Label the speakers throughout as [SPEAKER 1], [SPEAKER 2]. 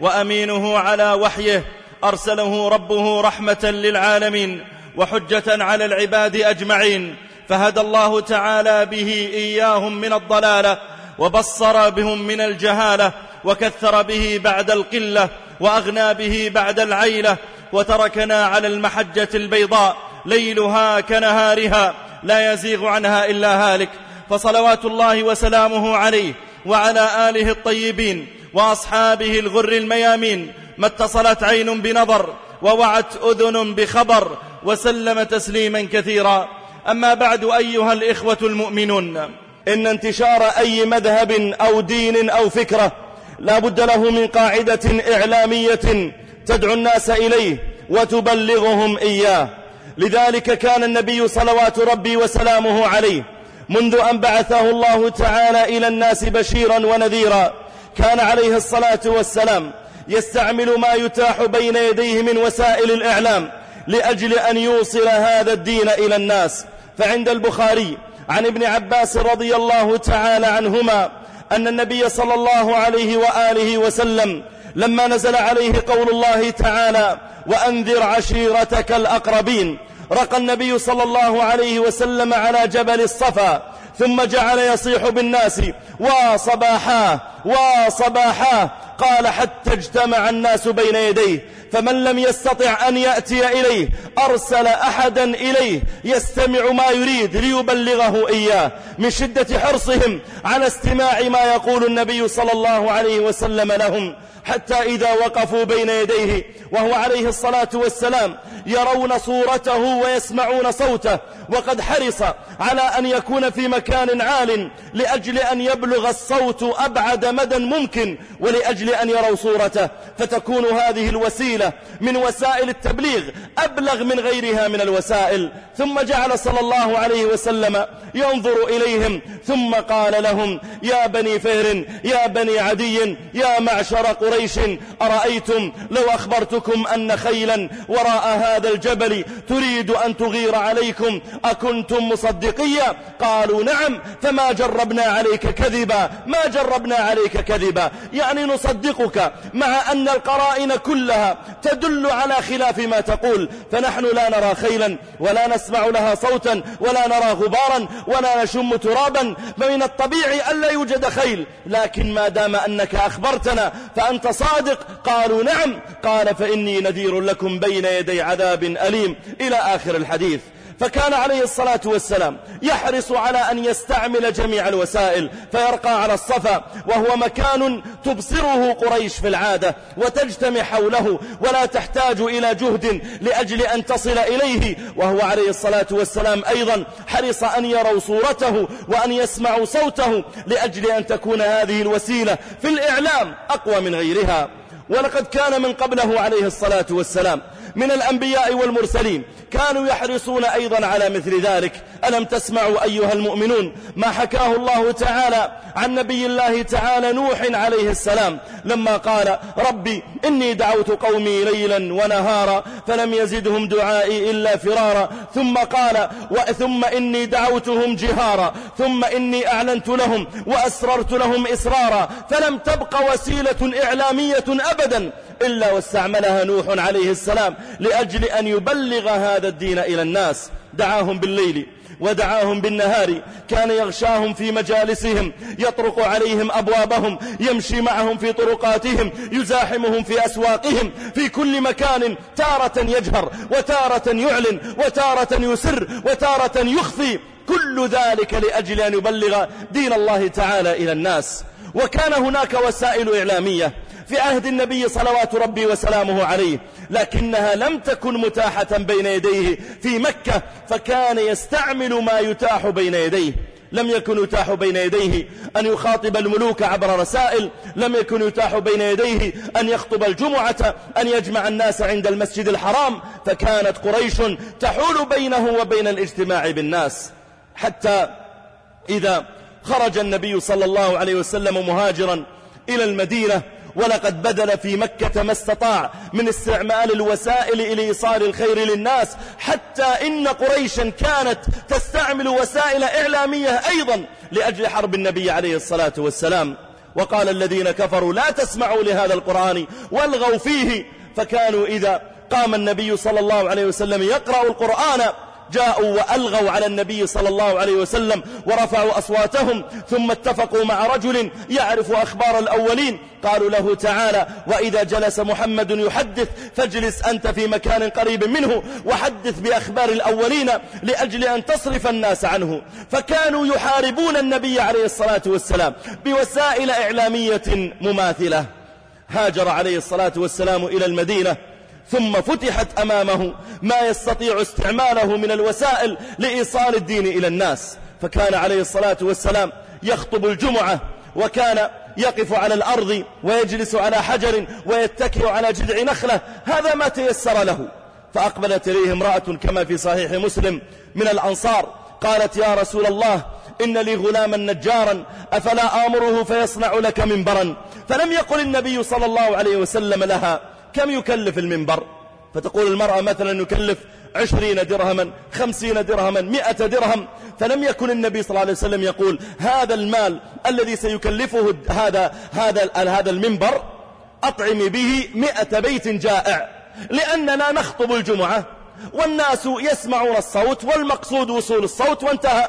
[SPEAKER 1] وأمينه على وحيه أرسله ربه رحمة للعالمين وحجة على العباد أجمعين. فهدى الله تعالى به إياهم من الضلالة وبصر بهم من الجهالة وكثر به بعد القلة وأغنى به بعد العيلة وتركنا على المحجة البيضاء ليلها كنهارها لا يزيغ عنها إلا هالك. فصلوات الله وسلامه عليه وعلى آله الطيبين وأصحابه الغر الميامين ما اتصلت عين بنظر ووعت أذن بخبر وسلم تسليما كثيرا. أما بعد أيها الإخوة المؤمنون إن انتشار أي مذهب أو دين أو فكرة لا بد له من قاعدة إعلامية تدعو الناس إليه وتبلغهم إياه. لذلك كان النبي صلوات ربي وسلامه عليه منذ أن بعثه الله تعالى إلى الناس بشيرا ونذيرا. كان عليه الصلاة والسلام يستعمل ما يتاح بين يديه من وسائل الإعلام لأجل أن يوصل هذا الدين إلى الناس. فعند البخاري عن ابن عباس رضي الله تعالى عنهما أن النبي صلى الله عليه وآله وسلم لما نزل عليه قول الله تعالى وأنذر عشيرتك الأقربين رقى النبي صلى الله عليه وسلم على جبل الصفا ثم جعل يصيح بالناس وصباحاه وصباحاه قال حتى اجتمع الناس بين يديه فمن لم يستطع أن يأتي إليه أرسل أحدا إليه يستمع ما يريد ليبلغه إياه من شدة حرصهم على استماع ما يقول النبي صلى الله عليه وسلم لهم حتى إذا وقفوا بين يديه وهو عليه الصلاة والسلام يرون صورته ويسمعون صوته وقد حرص على أن يكون في مكان عال لأجل أن يبلغ الصوت أبعد مدى ممكن ولأجل أن يروا صورته فتكون هذه الوسيلة من وسائل التبليغ أبلغ من غيرها من الوسائل. ثم جعل صلى الله عليه وسلم ينظر إليهم ثم قال لهم يا بني فهر يا بني عدي يا معشر قريش أرأيتم؟ لو أخبرتكم أن خيلا وراء هذا الجبل تريد أن تغير عليكم أكنتم مصدقية؟ قالوا نعم فما جربنا عليك كذبا ما جربنا عليك كذبا. يعني نصدقك مع أن القرائن كلها تدل على خلاف ما تقول. فنحن لا نرى خيلا ولا نسمع لها صوتا ولا نرى غبارا ولا نشم ترابا. فمن الطبيعي ألا يوجد خيل. لكن ما دام أنك أخبرتنا فأنت صادق. قالوا نعم. قال فإني نذير لكم بين يدي عذاب أليم. إلى آخر الحديث. فكان عليه الصلاة والسلام يحرص على أن يستعمل جميع الوسائل فيرقى على الصفا وهو مكان تبصره قريش في العادة وتجتمع حوله ولا تحتاج إلى جهد لأجل أن تصل إليه وهو عليه الصلاة والسلام أيضا حرص أن يروا صورته وأن يسمعوا صوته لأجل أن تكون هذه الوسيلة في الإعلام أقوى من غيرها. ولقد كان من قبله عليه الصلاة والسلام. من الأنبياء والمرسلين. كانوا يحرصون أيضا على مثل ذلك. ألم تسمعوا أيها المؤمنون ما حكاه الله تعالى عن نبي الله تعالى نوح عليه السلام لما قال ربي إني دعوت قومي ليلا ونهارا فلم يزدهم دعائي إلا فرارا. ثم قال ثم إني دعوتهم جهارا. ثم إني أعلنت لهم وأسررت لهم إسرارا. فلم تبق وسيلة إعلامية أبدا. إلا واستعملها نوح عليه السلام لأجل أن يبلغ هذا الدين إلى الناس. دعاهم بالليل ودعاهم بالنهار. كان يغشاهم في مجالسهم يطرق عليهم أبوابهم يمشي معهم في طرقاتهم يزاحمهم في أسواقهم. في كل مكان تارة يجهر وتارة يعلن وتارة يسر وتارة يخفي. كل ذلك لأجل أن يبلغ دين الله تعالى إلى الناس. وكان هناك وسائل إعلامية. في عهد النبي صلوات ربي وسلامه عليه لكنها لم تكن متاحة بين يديه في مكة فكان يستعمل ما يتاح بين يديه. لم يكن يتاح بين يديه أن يخاطب الملوك عبر رسائل لم يكن يتاح بين يديه أن يخطب الجمعة أن يجمع الناس عند المسجد الحرام فكانت قريش تحول بينه وبين الاجتماع بالناس. حتى إذا خرج النبي صلى الله عليه وسلم مهاجرا إلى المدينة ولقد بذل في مكة ما استطاع من استعمال الوسائل إلى إيصال الخير للناس حتى إن قريشا كانت تستعمل وسائل إعلامية أيضا لأجل حرب النبي عليه الصلاة والسلام. وقال الذين كفروا لا تسمعوا لهذا القرآن والغوا فيه. فكانوا إذا قام النبي صلى الله عليه وسلم يقرأ القرآن جاءوا وألغوا على النبي صلى الله عليه وسلم ورفعوا أصواتهم ثم اتفقوا مع رجل يعرف أخبار الأولين. قالوا له تعالى وإذا جلس محمد يحدث فاجلس أنت في مكان قريب منه وحدث بأخبار الأولين لأجل أن تصرف الناس عنه. فكانوا يحاربون النبي عليه الصلاة والسلام بوسائل إعلامية مماثلة. هاجر عليه الصلاة والسلام إلى المدينة ثم فتحت أمامه ما يستطيع استعماله من الوسائل لإيصال الدين إلى الناس. فكان عليه الصلاة والسلام يخطب الجمعة وكان يقف على الأرض ويجلس على حجر ويتكئ على جذع نخلة. هذا ما تيسر له. فأقبلت إليه امرأة كما في صحيح مسلم من الأنصار. قالت يا رسول الله إن لي غلاما نجارا أفلا آمره فيصنع لك منبرا. فلم يقل النبي صلى الله عليه وسلم لها. كم يكلف المنبر؟ فتقول المرأة مثلا يكلف عشرين درهما خمسين درهما مئة درهم. فلم يكن النبي صلى الله عليه وسلم يقول هذا المال الذي سيكلفه هذا هذا هذا المنبر أطعم به مئة بيت جائع. لأننا نخطب الجمعة والناس يسمعون الصوت والمقصود وصول الصوت وانتهى.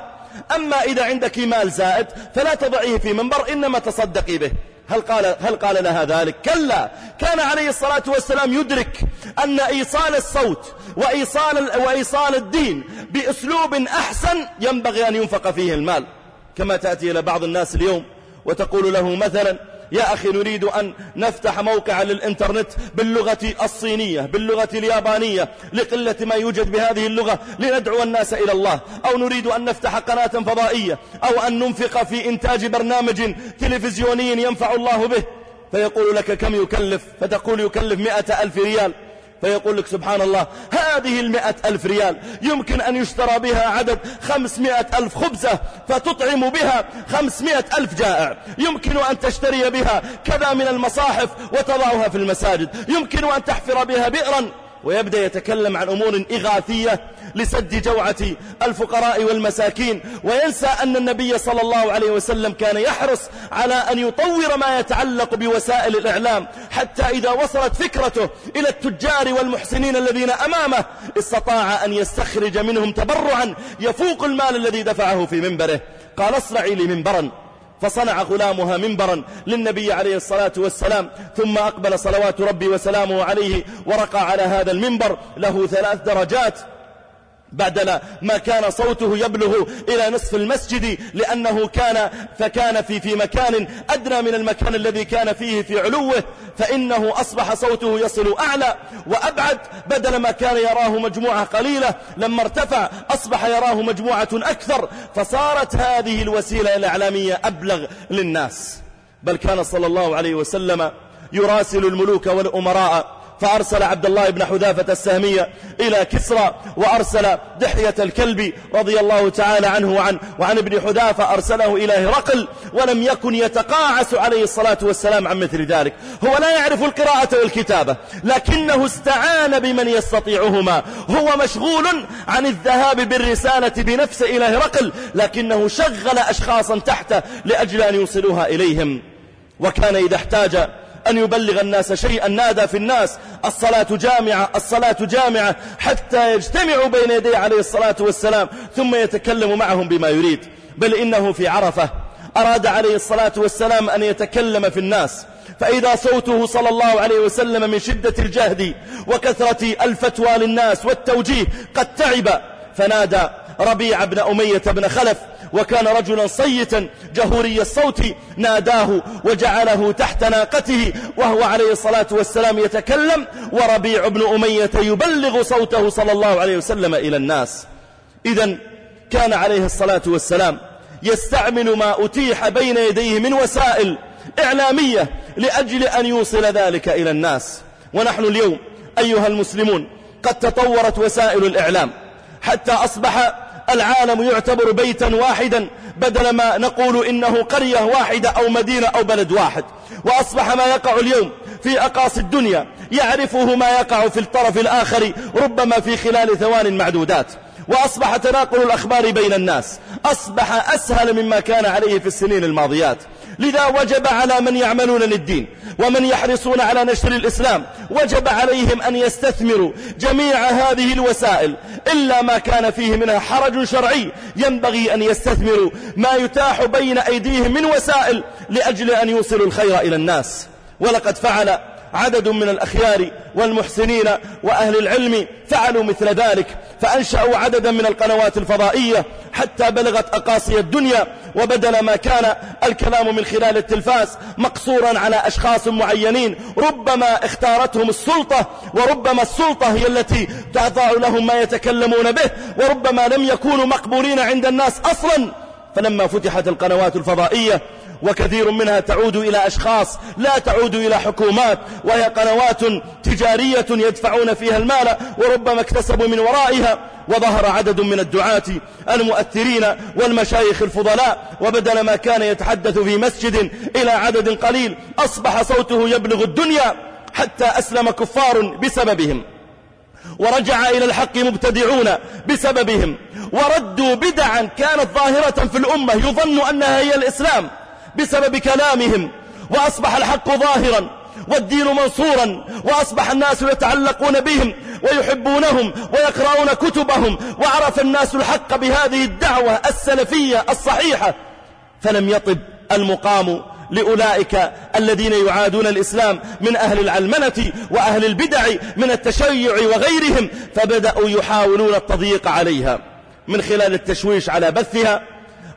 [SPEAKER 1] أما إذا عندك مال زائد فلا تضعيه في منبر إنما تصدقي به. هل قال, هل قال لها ذلك؟ كلا. كان عليه الصلاة والسلام يدرك أن إيصال الصوت وإيصال, وإيصال الدين بأسلوب أحسن ينبغي أن ينفق فيه المال. كما تأتي إلى بعض الناس اليوم وتقول له مثلا يا أخي نريد أن نفتح موقع للإنترنت باللغة الصينية باللغة اليابانية لقلة ما يوجد بهذه اللغة لندعو الناس إلى الله. أو نريد أن نفتح قناة فضائية أو أن ننفق في إنتاج برنامج تلفزيوني ينفع الله به. فيقول لك كم يكلف؟ فتقول يكلف مئة ألف ريال. فيقول لك سبحان الله هذه المئة ألف ريال يمكن أن يشترى بها عدد خمسمائة ألف خبزة فتطعم بها خمسمائة ألف جائع. يمكن أن تشتري بها كذا من المصاحف وتضعها في المساجد. يمكن أن تحفر بها بئرا. ويبدأ يتكلم عن أمور إغاثية لسد جوعة الفقراء والمساكين وينسى أن النبي صلى الله عليه وسلم كان يحرص على أن يطور ما يتعلق بوسائل الإعلام حتى إذا وصلت فكرته إلى التجار والمحسنين الذين أمامه استطاع أن يستخرج منهم تبرعا يفوق المال الذي دفعه في منبره. قال اصنعي لي منبرا. فصنع غلامها منبرا للنبي عليه الصلاة والسلام ثم أقبل صلوات ربي وسلامه عليه ورقى على هذا المنبر له ثلاث درجات. بعد ما كان صوته يبلغ إلى نصف المسجد لأنه كان فكان في في مكان أدنى من المكان الذي كان فيه في علوه فإنه أصبح صوته يصل أعلى وأبعد. بدل ما كان يراه مجموعة قليلة لما ارتفع أصبح يراه مجموعة أكثر. فصارت هذه الوسيلة الإعلامية أبلغ للناس. بل كان صلى الله عليه وسلم يراسل الملوك والأمراء فأرسل عبد الله بن حذافة السهمية إلى كسرى وأرسل دحية الكلب رضي الله تعالى عنه وعن, وعن ابن حذافة أرسله إلى هرقل ولم يكن يتقاعس عليه الصلاة والسلام عن مثل ذلك. هو لا يعرف القراءة والكتابة لكنه استعان بمن يستطيعهما. هو مشغول عن الذهاب بالرسالة بنفسه إلى هرقل لكنه شغل أشخاصا تحته لأجل أن يوصلوها إليهم. وكان إذا احتاج أن يبلغ الناس شيئا نادى في الناس الصلاة جامعة الصلاة جامعة حتى يجتمعوا بين يدي عليه الصلاة والسلام ثم يتكلم معهم بما يريد. بل إنه في عرفة. أراد عليه الصلاة والسلام أن يتكلم في الناس. فإذا صوته صلى الله عليه وسلم من شدة الجهد وكثرة الفتوى للناس والتوجيه قد تعب فنادى ربيع بن أمية بن خلف وكان رجلا صيتا جهوري الصوت ناداه وجعله تحت ناقته وهو عليه الصلاة والسلام يتكلم وربيع بن أمية يبلغ صوته صلى الله عليه وسلم إلى الناس. إذا كان عليه الصلاة والسلام يستعمل ما أتيح بين يديه من وسائل إعلامية لأجل أن يوصل ذلك إلى الناس. ونحن اليوم أيها المسلمون قد تطورت وسائل الإعلام حتى أصبح العالم يعتبر بيتا واحدا بدل ما نقول إنه قرية واحدة أو مدينة أو بلد واحد. وأصبح ما يقع اليوم في أقاصي الدنيا يعرفه ما يقع في الطرف الآخر ربما في خلال ثوان معدودات. وأصبح تناقل الأخبار بين الناس. أصبح أسهل مما كان عليه في السنين الماضيات. لذا وجب على من يعملون للدين ومن يحرصون على نشر الإسلام. وجب عليهم أن يستثمروا جميع هذه الوسائل إلا ما كان فيه منها حرج شرعي. ينبغي أن يستثمروا ما يتاح بين أيديهم من وسائل لأجل أن يوصلوا الخير إلى الناس. ولقد فعل عدد من الأخيار والمحسنين وأهل العلم فعلوا مثل ذلك فأنشأوا عددا من القنوات الفضائية حتى بلغت أقاصي الدنيا وبدل ما كان الكلام من خلال التلفاز مقصورا على أشخاص معينين ربما اختارتهم السلطة وربما السلطة هي التي تعطى لهم ما يتكلمون به وربما لم يكونوا مقبولين عند الناس أصلا. فلما فتحت القنوات الفضائية وكثير منها تعود إلى أشخاص لا تعود إلى حكومات وهي قنوات تجارية يدفعون فيها المال وربما اكتسبوا من ورائها وظهر عدد من الدعاة المؤثرين والمشايخ الفضلاء وبدل ما كان يتحدث في مسجد إلى عدد قليل أصبح صوته يبلغ الدنيا حتى أسلم كفار بسببهم. ورجع إلى الحق مبتدعون بسببهم. وردوا بدعا كانت ظاهرة في الأمة يظن أنها هي الإسلام. بسبب كلامهم وأصبح الحق ظاهرا والدين منصورا وأصبح الناس يتعلقون بهم ويحبونهم ويقرؤون كتبهم وعرف الناس الحق بهذه الدعوة السلفية الصحيحة. فلم يطب المقام لأولئك الذين يعادون الإسلام من أهل العلمنة وأهل البدع من التشيع وغيرهم فبدأوا يحاولون التضييق عليها من خلال التشويش على بثها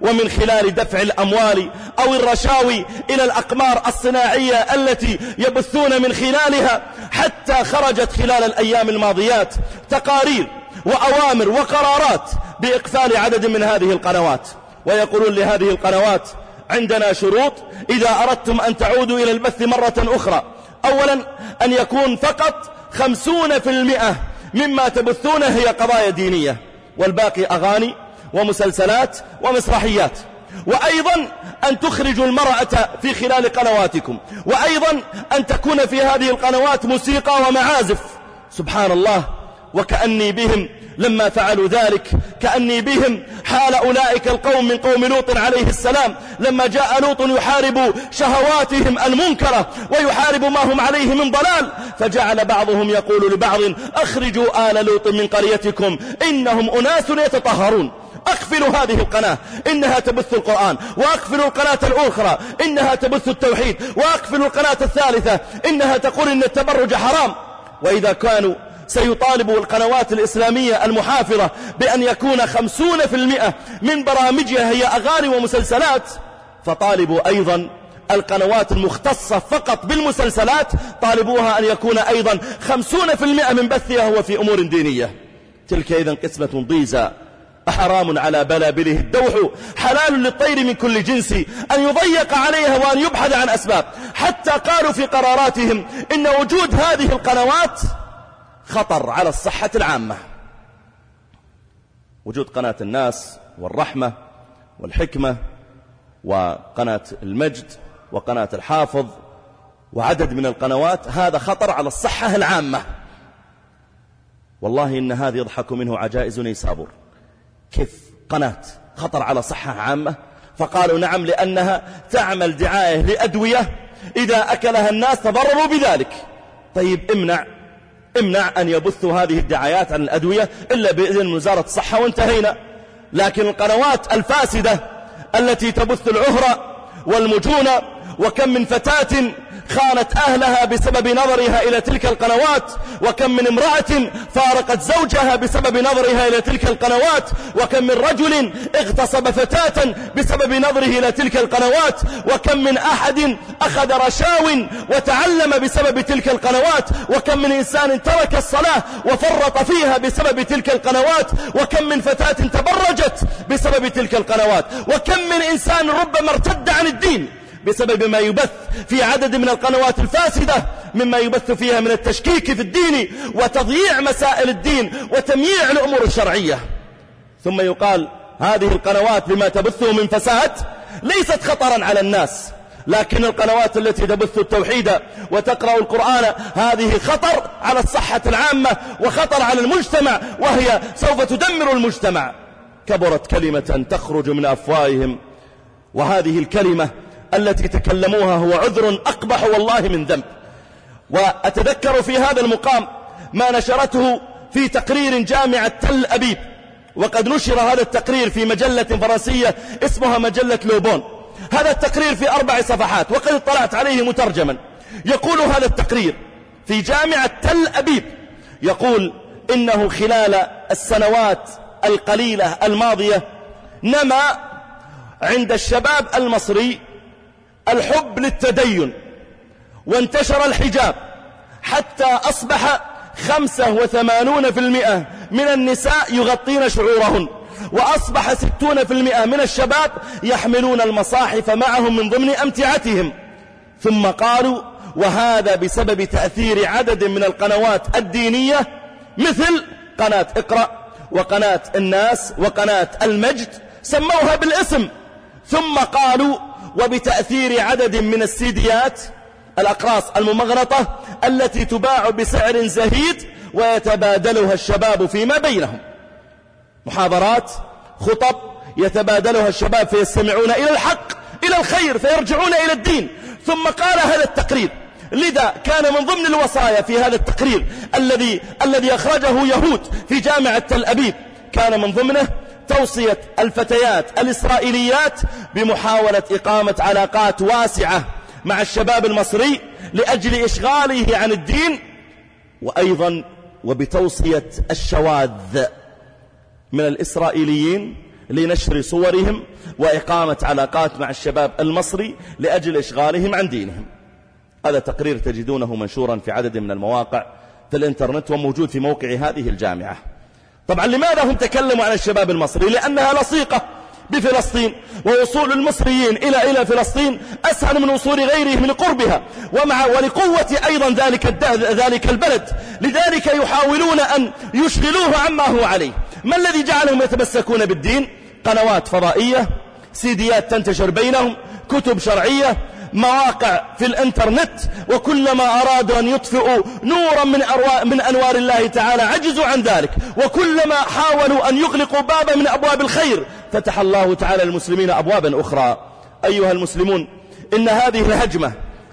[SPEAKER 1] ومن خلال دفع الأموال أو الرشاوي إلى الأقمار الصناعية التي يبثون من خلالها حتى خرجت خلال الأيام الماضيات تقارير وأوامر وقرارات بإقفال عدد من هذه القنوات. ويقولون لهذه القنوات عندنا شروط إذا أردتم أن تعودوا إلى البث مرة أخرى. أولا أن يكون فقط خمسون في المئة مما تبثونه هي قضايا دينية. والباقي أغاني ومسلسلات ومسرحيات. وأيضا أن تخرجوا المرأة في خلال قنواتكم. وأيضا أن تكون في هذه القنوات موسيقى ومعازف. سبحان الله. وكأني بهم لما فعلوا ذلك. كأني بهم حال أولئك القوم من قوم لوط عليه السلام. لما جاء لوط يحارب شهواتهم المنكرة ويحارب ما هم عليه من ضلال فجعل بعضهم يقول لبعض أخرجوا آل لوط من قريتكم إنهم أناس يتطهرون. أقفلوا هذه القناة إنها تبث القرآن وأقفلوا القناة الأخرى إنها تبث التوحيد وأقفلوا القناة الثالثة إنها تقول إن التبرج حرام. وإذا كانوا سيطالب القنوات الإسلامية المحافظة بأن يكون خمسون في المئة من برامجها هي أغاني ومسلسلات فطالبوا أيضا القنوات المختصة فقط بالمسلسلات طالبوها أن يكون أيضا خمسون في المئة من بثها هو في أمور دينية. تلك إذا قسمة ضيزة حرام على بلابله. الدوح حلال للطير من كل جنس. أن يضيق عليها وأن يبحث عن أسباب. حتى قالوا في قراراتهم إن وجود هذه القنوات خطر على الصحة العامة. وجود قناة الناس والرحمة والحكمة وقناة المجد وقناة الحافظ وعدد من القنوات هذا خطر على الصحة العامة. والله إن هذا يضحك منه عجائز نيسابور. كيف قناة خطر على صحة عامة فقالوا نعم لأنها تعمل دعاية لأدوية إذا أكلها الناس تضرروا بذلك. طيب امنع امنع أن يبثوا هذه الدعايات عن الأدوية إلا بإذن وزارة الصحة وانتهينا. لكن القنوات الفاسدة التي تبث العهرة والمجونة وكم من فتاة خانت أهلها بسبب نظرها إلى تلك القنوات وكم من امرأة فارقت زوجها بسبب نظرها إلى تلك القنوات وكم من رجل اغتصب فتاة بسبب نظره إلى تلك القنوات وكم من أحد أخذ رشاو وتعلم بسبب تلك القنوات وكم من إنسان ترك الصلاة وفرط فيها بسبب تلك القنوات وكم من فتاة تبرجت بسبب تلك القنوات وكم من إنسان ربما ارتد عن الدين. بسبب ما يبث في عدد من القنوات الفاسدة مما يبث فيها من التشكيك في الدين وتضييع مسائل الدين وتمييع الأمور الشرعية. ثم يقال هذه القنوات بما تبثه من فساد ليست خطرا على الناس لكن القنوات التي تبث التوحيد وتقرأ القرآن هذه خطر على الصحة العامة وخطر على المجتمع وهي سوف تدمر المجتمع. كبرت كلمة تخرج من أفواههم وهذه الكلمة التي تكلموها هو عذر أقبح والله من ذنب. وأتذكر في هذا المقام ما نشرته في تقرير جامعة تل أبيب. وقد نشر هذا التقرير في مجلة فرنسية اسمها مجلة لوبون. هذا التقرير في أربع صفحات وقد اطلعت عليه مترجما. يقول هذا التقرير في جامعة تل أبيب يقول إنه خلال السنوات القليلة الماضية نما عند الشباب المصري الحب للتدين وانتشر الحجاب حتى أصبح خمسة وثمانون في المئة من النساء يغطين شعورهن وأصبح ستون في المئة من الشباب يحملون المصاحف معهم من ضمن أمتعتهم. ثم قالوا وهذا بسبب تأثير عدد من القنوات الدينية مثل قناة اقرأ وقناة الناس وقناة المجد سموها بالاسم. ثم قالوا وبتأثير عدد من السيديات الأقراص الممغنطة التي تباع بسعر زهيد ويتبادلها الشباب فيما بينهم. محاضرات خطب يتبادلها الشباب فيستمعون إلى الحق إلى الخير فيرجعون إلى الدين. ثم قال هذا التقرير. لذا كان من ضمن الوصايا في هذا التقرير الذي الذي أخرجه يهود في جامعة تل أبيب. كان من ضمنه توصية الفتيات الإسرائيليات بمحاولة إقامة علاقات واسعة مع الشباب المصري لأجل إشغاله عن الدين وأيضا وبتوصية الشواذ من الإسرائيليين لنشر صورهم وإقامة علاقات مع الشباب المصري لأجل إشغالهم عن دينهم. هذا تقرير تجدونه منشورا في عدد من المواقع في الإنترنت وموجود في موقع هذه الجامعة. طبعا لماذا هم تكلموا عن الشباب المصري؟ لأنها لصيقة بفلسطين ووصول المصريين إلى إلى فلسطين أسهل من وصول غيرهم لقربها ومع ولقوة أيضا ذلك ذلك البلد. لذلك يحاولون أن يشغلوه عما هو عليه. ما الذي جعلهم يتمسكون بالدين؟ قنوات فضائية سيديات تنتشر بينهم كتب شرعية مواقع في الانترنت وكلما أرادوا أن يطفئوا نورا من, من أنوار الله تعالى عجزوا عن ذلك وكلما حاولوا أن يغلقوا بابا من أبواب الخير فتح الله تعالى المسلمين أبوابا أخرى. أيها المسلمون إن هذه الهجمة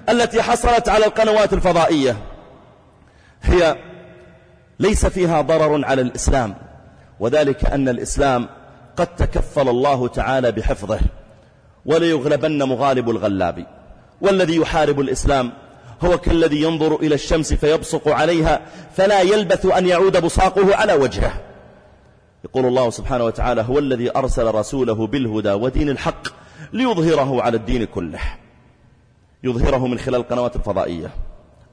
[SPEAKER 1] التي حصلت على القنوات الفضائية هي ليس فيها ضرر على الإسلام وذلك أن الإسلام قد تكفل الله تعالى بحفظه وليغلبن مغالب الغلاب. والذي يحارب الإسلام. هو كالذي ينظر إلى الشمس فيبصق عليها فلا يلبث أن يعود بصاقه على وجهه. يقول الله سبحانه وتعالى هو الذي أرسل رسوله بالهدى ودين الحق ليظهره على الدين كله. يظهره من خلال القنوات الفضائية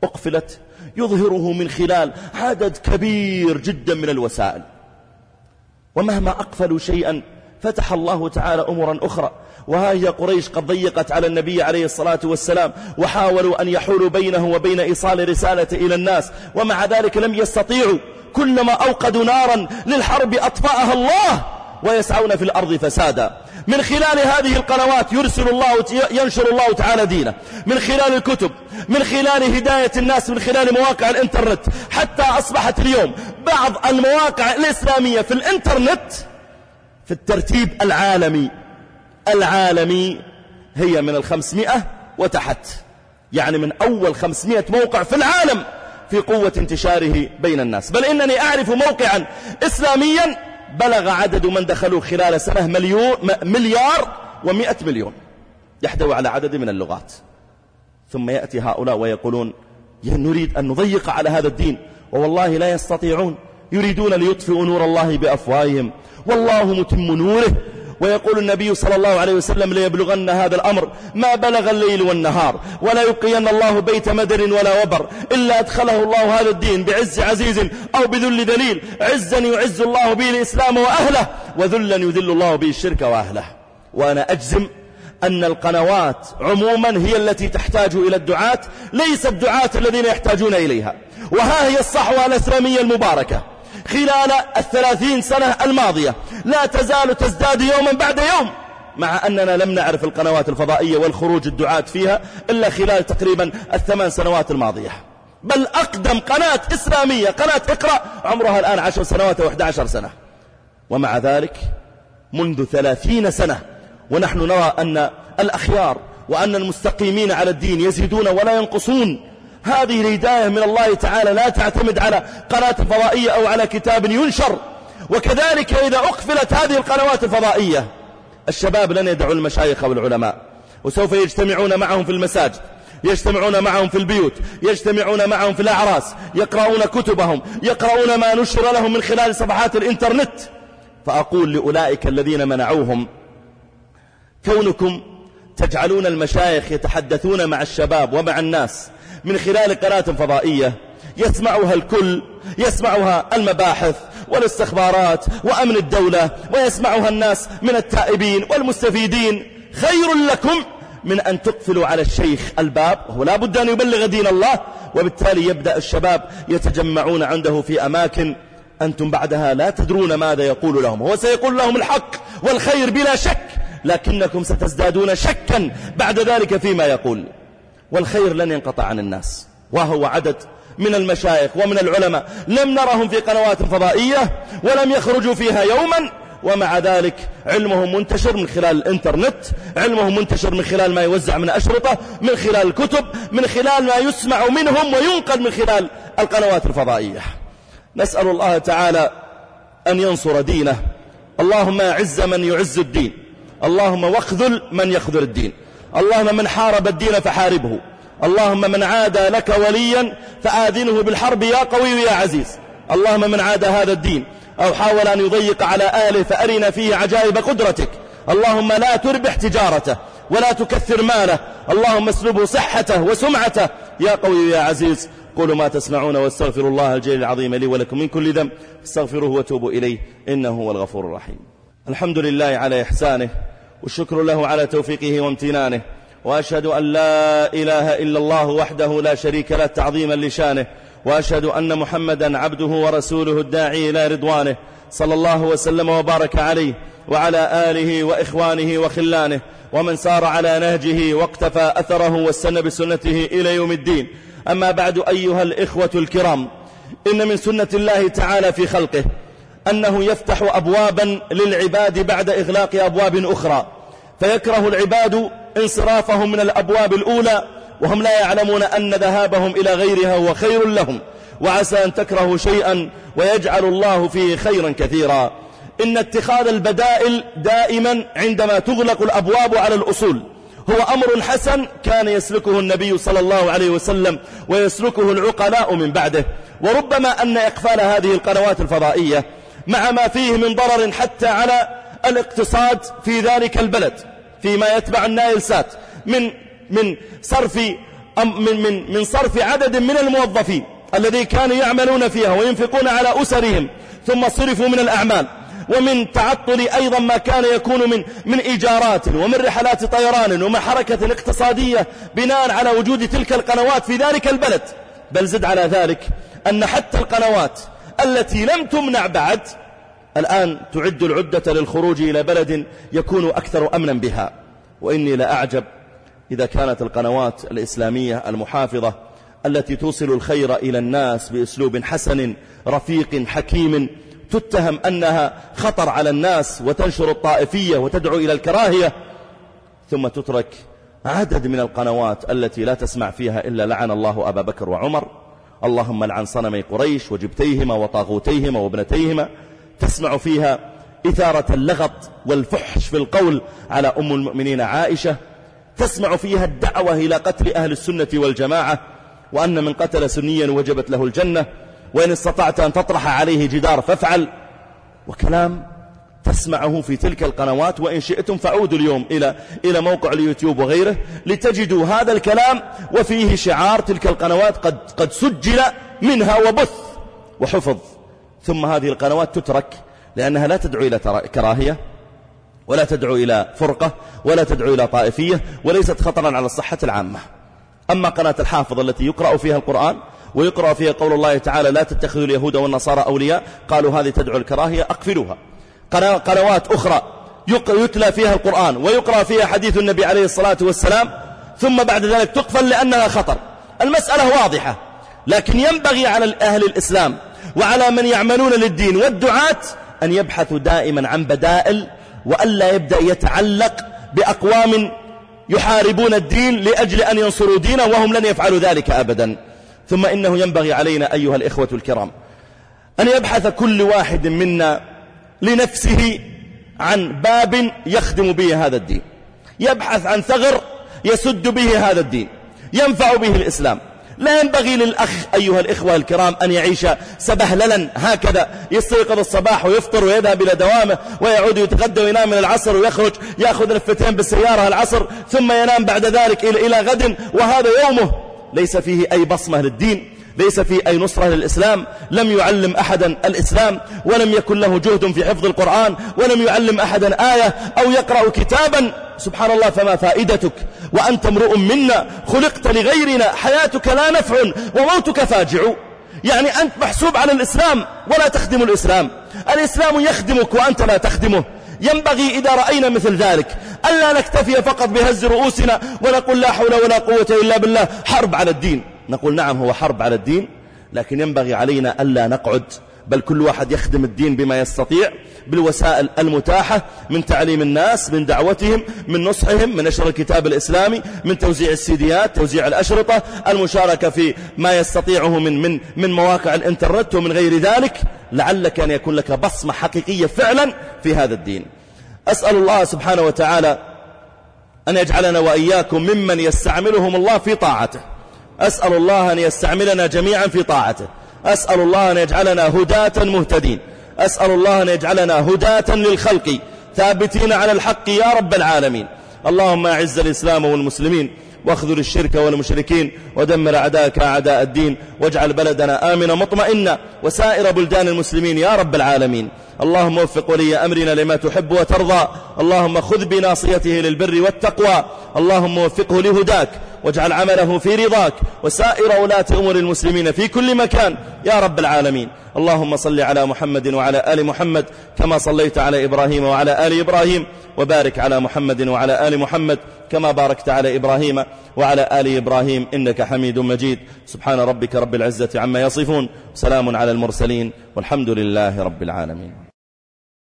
[SPEAKER 1] أقفلت يظهره من خلال عدد كبير جدا من الوسائل. ومهما أقفلوا شيئا فتح الله تعالى أمورا أخرى. وهي قريش قد ضيقت على النبي عليه الصلاة والسلام وحاولوا أن يحولوا بينه وبين إيصال رسالة إلى الناس ومع ذلك لم يستطيعوا. كلما أوقدوا نارا للحرب أطفأها الله ويسعون في الأرض فسادا. من خلال هذه القنوات يرسل الله ينشر الله تعالى دينه. من خلال الكتب من خلال هداية الناس من خلال مواقع الإنترنت. حتى أصبحت اليوم بعض المواقع الإسلامية في الإنترنت في الترتيب العالمي. العالمي هي من الخمسمائة وتحت. يعني من أول خمسمائة موقع في العالم في قوة انتشاره بين الناس. بل إنني أعرف موقعا إسلاميا بلغ عدد من دخلوا خلال سنة مليون مليار ومئة مليون. يحتوي على عدد من اللغات. ثم يأتي هؤلاء ويقولون نريد أن نضيق على هذا الدين. ووالله لا يستطيعون. يريدون ليطفئوا نور الله بأفواههم. والله متم نوره. ويقول النبي صلى الله عليه وسلم ليبلغن هذا الأمر ما بلغ الليل والنهار ولا يبقين الله بيت مدر ولا وبر إلا أدخله الله هذا الدين بعز عزيز أو بذل ذليل. عزا يعز الله به الإسلام وأهله وذلا يذل الله به الشرك وأهله. وأنا أجزم أن القنوات عموما هي التي تحتاج إلى الدعاة ليس الدعاة الذين يحتاجون إليها. وها هي الصحوة الإسلامية المباركة. خلال الثلاثين سنة الماضية. لا تزال تزداد يوما بعد يوم. مع أننا لم نعرف القنوات الفضائية والخروج الدعاة فيها إلا خلال تقريبا الثمان سنوات الماضية. بل أقدم قناة إسلامية قناة اقرأ عمرها الآن عشر سنوات أو 11 سنة. ومع ذلك منذ ثلاثين سنة ونحن نرى أن الأخيار وأن المستقيمين على الدين يزيدون ولا ينقصون هذه الهداية من الله تعالى لا تعتمد على قناة فضائية أو على كتاب ينشر. وكذلك إذا أقفلت هذه القنوات الفضائية الشباب لن يدعوا المشايخ والعلماء. وسوف يجتمعون معهم في المساجد يجتمعون معهم في البيوت يجتمعون معهم في الأعراس يقرؤون كتبهم يقرؤون ما نشر لهم من خلال صفحات الإنترنت. فأقول لأولئك الذين منعوهم كونكم تجعلون المشايخ يتحدثون مع الشباب ومع الناس من خلال قناة فضائية يسمعها الكل يسمعها المباحث والاستخبارات وأمن الدولة ويسمعها الناس من التائبين والمستفيدين. خير لكم من أن تقفلوا على الشيخ الباب وهو لا بد أن يبلغ دين الله وبالتالي يبدأ الشباب يتجمعون عنده في أماكن أنتم بعدها لا تدرون ماذا يقول لهم. هو سيقول لهم الحق والخير بلا شك لكنكم ستزدادون شكا بعد ذلك فيما يقول. والخير لن ينقطع عن الناس. وهو عدد من المشايخ ومن العلماء. لم نرهم في قنوات فضائية ولم يخرجوا فيها يوما. ومع ذلك علمهم منتشر من خلال الإنترنت علمهم منتشر من خلال ما يوزع من أشرطة من خلال الكتب من خلال ما يسمع منهم وينقل من خلال القنوات الفضائية. نسأل الله تعالى أن ينصر دينه. اللهم أعز من يعز الدين. اللهم واخذل من يخذل الدين. اللهم من حارب الدين فحاربه. اللهم من عادى لك وليا فآذنه بالحرب يا قوي يا عزيز. اللهم من عادى هذا الدين. أو حاول أن يضيق على آله فأرنا فيه عجائب قدرتك. اللهم لا تربح تجارته ولا تكثر ماله. اللهم اسلبه صحته وسمعته. يا قوي يا عزيز قولوا ما تسمعون واستغفر الله الجليل العظيم لي ولكم من كل ذنب. استغفروه وتوبوا إليه. إنه هو الغفور الرحيم. الحمد لله على إحسانه. والشكر له على توفيقه وامتنانه. وأشهد أن لا إله إلا الله وحده لا شريك له تعظيما لشانه. وأشهد أن محمدا عبده ورسوله الداعي إلى رضوانه. صلى الله وسلم وبارك عليه وعلى آله وإخوانه وخلانه. ومن سار على نهجه واقتفى أثره واستنى بسنته إلى يوم الدين. أما بعد أيها الإخوة الكرام إن من سنة الله تعالى في خلقه. أنه يفتح أبوابا للعباد بعد إغلاق أبواب أخرى. فيكره العباد انصرافهم من الأبواب الأولى وهم لا يعلمون أن ذهابهم إلى غيرها هو خير لهم. وعسى أن تكرهوا شيئا ويجعل الله فيه خيرا كثيرا. إن اتخاذ البدائل دائما عندما تغلق الأبواب على الأصول هو أمر حسن كان يسلكه النبي صلى الله عليه وسلم ويسلكه العقلاء من بعده. وربما أن إقفال هذه القنوات الفضائية مع ما فيه من ضرر حتى على الاقتصاد في ذلك البلد فيما يتبع النايل سات من من صرف من من من صرف عدد من الموظفين الذي كانوا يعملون فيها وينفقون على أسرهم ثم صرفوا من الأعمال. ومن تعطل أيضا ما كان يكون من من إيجارات ومن رحلات طيران ومن حركة اقتصادية بناء على وجود تلك القنوات في ذلك البلد. بل زد على ذلك أن حتى القنوات التي لم تمنع بعد الآن تعد العدة للخروج إلى بلد يكون أكثر أمنا بها. وإني لأعجب إذا كانت القنوات الإسلامية المحافظة التي توصل الخير إلى الناس بأسلوب حسن رفيق حكيم تتهم أنها خطر على الناس وتنشر الطائفية وتدعو إلى الكراهية ثم تترك عدد من القنوات التي لا تسمع فيها إلا لعن الله أبا بكر وعمر. اللهم لعن صنمي قريش وجبتيهما وطاغوتيهما وابنتيهما. تسمع فيها إثارة اللغط والفحش في القول على أم المؤمنين عائشة. تسمع فيها الدعوة إلى قتل أهل السنة والجماعة وأن من قتل سنيا وجبت له الجنة وإن استطعت أن تطرح عليه جدار فافعل. وكلام تسمعه في تلك القنوات وإن شئتم فعودوا اليوم إلى, إلى موقع اليوتيوب وغيره لتجدوا هذا الكلام وفيه شعار تلك القنوات قد, قد سجل منها وبث وحفظ. ثم هذه القنوات تترك لأنها لا تدعو إلى كراهية ولا تدعو إلى فرقة ولا تدعو إلى طائفية وليست خطرا على الصحة العامة. أما قناة الحافظ التي يقرأ فيها القرآن ويقرأ فيها قول الله تعالى لا تتخذوا اليهود والنصارى أولياء. قالوا هذه تدعو الكراهية أقفلوها. قنوات أخرى يتلى فيها القرآن ويقرأ فيها حديث النبي عليه الصلاة والسلام ثم بعد ذلك تقفل لأنها خطر. المسألة واضحة لكن ينبغي على أهل الإسلام وعلى من يعملون للدين والدعاة أن يبحثوا دائما عن بدائل وألا يبدأ يتعلق بأقوام يحاربون الدين لأجل أن ينصروا دينه وهم لن يفعلوا ذلك أبدا. ثم إنه ينبغي علينا أيها الإخوة الكرام أن يبحث كل واحد منا لنفسه عن باب يخدم به هذا الدين. يبحث عن ثغر يسد به هذا الدين. ينفع به الإسلام. لا ينبغي للأخ أيها الإخوة الكرام أن يعيش سبهللا هكذا. يستيقظ الصباح ويفطر ويذهب إلى دوامه ويعود يتغدى وينام من العصر ويخرج. يأخذ لفتين بالسيارة العصر ثم ينام بعد ذلك إلى غد. وهذا يومه ليس فيه أي بصمة للدين. ليس فيه أي نصرة للإسلام لم يعلم أحدا الإسلام ولم يكن له جهد في حفظ القرآن ولم يعلم أحدا آية أو يقرأ كتابا. سبحان الله فما فائدتك؟ وأنت امرؤ منا خلقت لغيرنا حياتك لا نفع وموتك فاجع. يعني أنت محسوب على الإسلام ولا تخدم الإسلام. الإسلام يخدمك وأنت لا تخدمه. ينبغي إذا رأينا مثل ذلك ألا نكتفي فقط بهز رؤوسنا ونقول لا حول ولا قوة إلا بالله حرب على الدين. نقول نعم هو حرب على الدين لكن ينبغي علينا ألا نقعد بل كل واحد يخدم الدين بما يستطيع بالوسائل المتاحة من تعليم الناس من دعوتهم من نصحهم من نشر الكتاب الإسلامي من توزيع السيديات توزيع الأشرطة المشاركة في ما يستطيعه من, من, من مواقع الإنترنت ومن غير ذلك لعلك أن يكون لك بصمة حقيقية فعلا في هذا الدين. أسأل الله سبحانه وتعالى أن يجعلنا وإياكم ممن يستعملهم الله في طاعته. أسأل الله أن يستعملنا جميعا في طاعته. أسأل الله أن يجعلنا هداة مهتدين. أسأل الله أن يجعلنا هداة للخلق ثابتين على الحق يا رب العالمين. اللهم أعز الإسلام والمسلمين واخذل الشرك والمشركين ودمر أعداءك أعداء الدين واجعل بلدنا آمنا مطمئنا وسائر بلدان المسلمين يا رب العالمين. اللهم وفق ولي أمرنا لما تحب وترضى. اللهم خذ بناصيته للبر والتقوى. اللهم وفقه لهداك واجعل عمله في رضاك وسائر ولاة أمور المسلمين في كل مكان. يا رب العالمين. اللهم صل على محمد وعلى آل محمد كما صليت على إبراهيم وعلى آل إبراهيم وبارك على محمد وعلى آل محمد كما باركت على إبراهيم وعلى آل إبراهيم. إنك حميد مجيد. سبحان ربك رب العزة عما يصفون. سلام على المرسلين. والحمد لله رب العالمين.